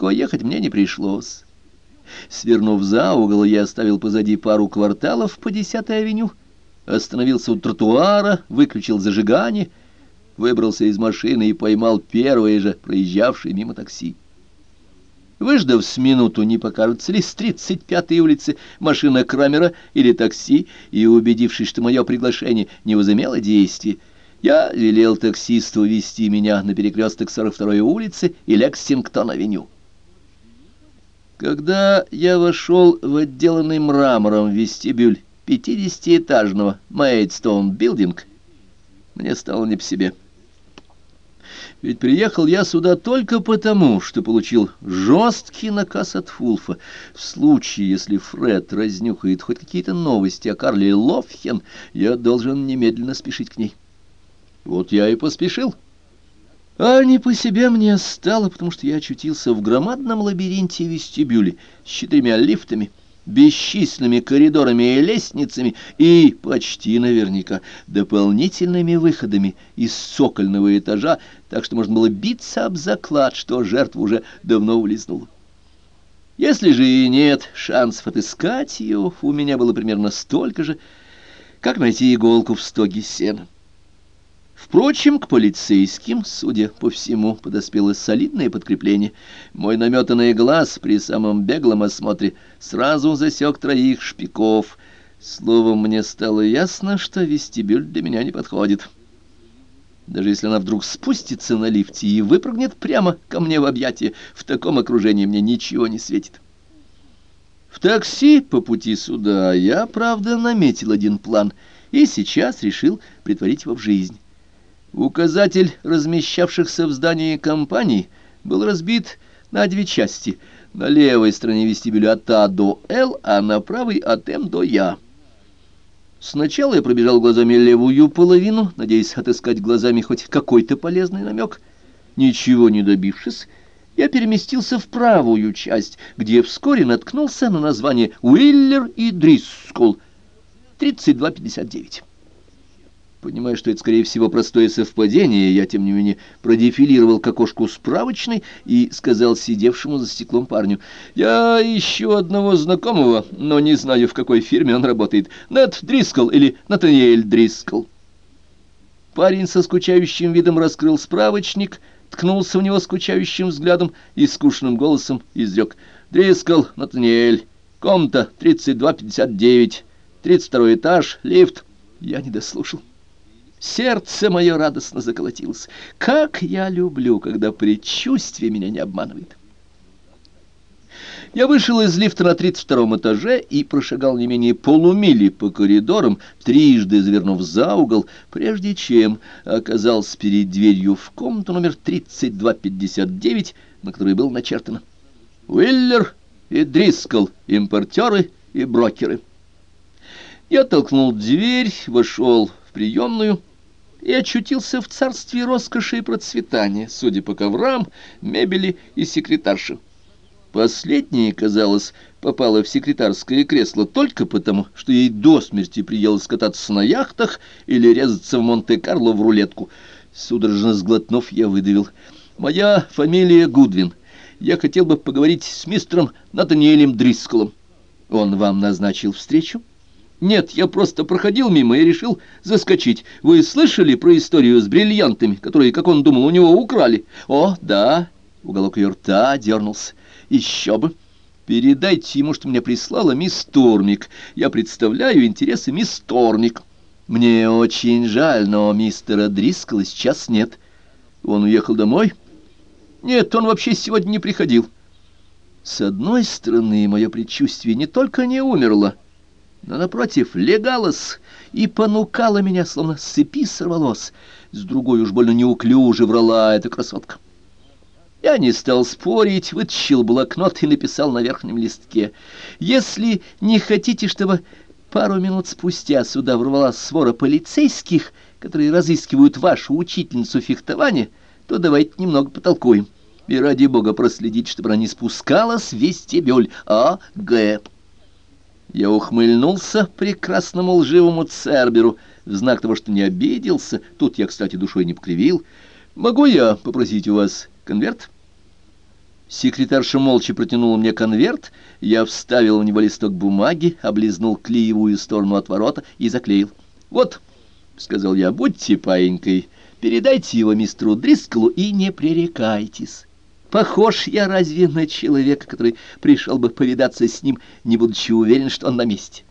Далеко ехать мне не пришлось. Свернув за угол, я оставил позади пару кварталов по 10-й авеню, остановился у тротуара, выключил зажигание, выбрался из машины и поймал первое же проезжавшее мимо такси. Выждав с минуту, не покажется ли с 35-й улицы машина Крамера или такси, и убедившись, что мое приглашение не возымело действия, я велел таксисту вести меня на перекресток 42-й улицы и Лексингтон-авеню. Когда я вошел в отделанный мрамором вестибюль пятидесятиэтажного Мейдстоун Билдинг, мне стало не по себе. Ведь приехал я сюда только потому, что получил жесткий наказ от Фулфа. В случае, если Фред разнюхает хоть какие-то новости о Карле Ловхен, я должен немедленно спешить к ней. Вот я и поспешил. А не по себе мне стало, потому что я очутился в громадном лабиринте вестибюля с четырьмя лифтами — бесчисленными коридорами и лестницами и, почти наверняка, дополнительными выходами из цокольного этажа, так что можно было биться об заклад, что жертва уже давно улизнула. Если же и нет шансов отыскать ее, у меня было примерно столько же, как найти иголку в стоге сена. Впрочем, к полицейским, судя по всему, подоспело солидное подкрепление. Мой наметанный глаз при самом беглом осмотре сразу засек троих шпиков. Словом, мне стало ясно, что вестибюль для меня не подходит. Даже если она вдруг спустится на лифте и выпрыгнет прямо ко мне в объятия, в таком окружении мне ничего не светит. В такси по пути сюда я, правда, наметил один план и сейчас решил притворить его в жизнь. Указатель размещавшихся в здании компаний был разбит на две части. На левой стороне вестибюля от А до Л, а на правой от М до Я. Сначала я пробежал глазами левую половину, надеясь отыскать глазами хоть какой-то полезный намек. Ничего не добившись, я переместился в правую часть, где вскоре наткнулся на название «Уиллер и Дрискул» 3259. Понимая, что это, скорее всего, простое совпадение, я, тем не менее, продефилировал к окошку справочной и сказал сидевшему за стеклом парню, «Я ищу одного знакомого, но не знаю, в какой фирме он работает. Нед Дрискл или Натаниэль Дрискл». Парень со скучающим видом раскрыл справочник, ткнулся в него скучающим взглядом и скучным голосом изрек, «Дрискл, Натаниэль, комната 3259, 32 этаж, лифт». Я не дослушал. Сердце мое радостно заколотилось. Как я люблю, когда предчувствие меня не обманывает. Я вышел из лифта на 32 этаже и прошагал не менее полумили по коридорам, трижды завернув за угол, прежде чем оказался перед дверью в комнату номер 3259, на которой был начертано «Уиллер и Дрискл, импортеры и брокеры». Я толкнул дверь, вошел в приемную и очутился в царстве роскоши и процветания, судя по коврам, мебели и секретарше. Последняя, казалось, попала в секретарское кресло только потому, что ей до смерти приелось кататься на яхтах или резаться в Монте-Карло в рулетку. Судорожно сглотнув, я выдавил. «Моя фамилия Гудвин. Я хотел бы поговорить с мистером Натаниэлем Дрисколом. Он вам назначил встречу?» Нет, я просто проходил мимо и решил заскочить. Вы слышали про историю с бриллиантами, которые, как он думал, у него украли? О, да. Уголок ее рта дернулся. Еще бы. Передайте ему, что мне прислала мисс Тормик. Я представляю интересы мисс Тормик. Мне очень жаль, но мистера Дрискала сейчас нет. Он уехал домой? Нет, он вообще сегодня не приходил. С одной стороны, мое предчувствие не только не умерло, но, напротив, легалась и понукала меня, словно с цепи сорвалось. С другой уж больно неуклюже врала эта красотка. Я не стал спорить, вытащил блокнот и написал на верхнем листке. «Если не хотите, чтобы пару минут спустя сюда ворвалась свора полицейских, которые разыскивают вашу учительницу фехтования, то давайте немного потолкуем. И ради бога проследить, чтобы она не спускалась в вестибюль, а Г». Я ухмыльнулся прекрасному лживому Церберу в знак того, что не обиделся. Тут я, кстати, душой не покривил. «Могу я попросить у вас конверт?» Секретарша молча протянула мне конверт, я вставил в него листок бумаги, облизнул клеевую сторону отворота и заклеил. «Вот», — сказал я, — «будьте паинькой, передайте его мистеру Дрискалу и не пререкайтесь». Похож я разве на человека, который пришел бы повидаться с ним, не будучи уверен, что он на месте?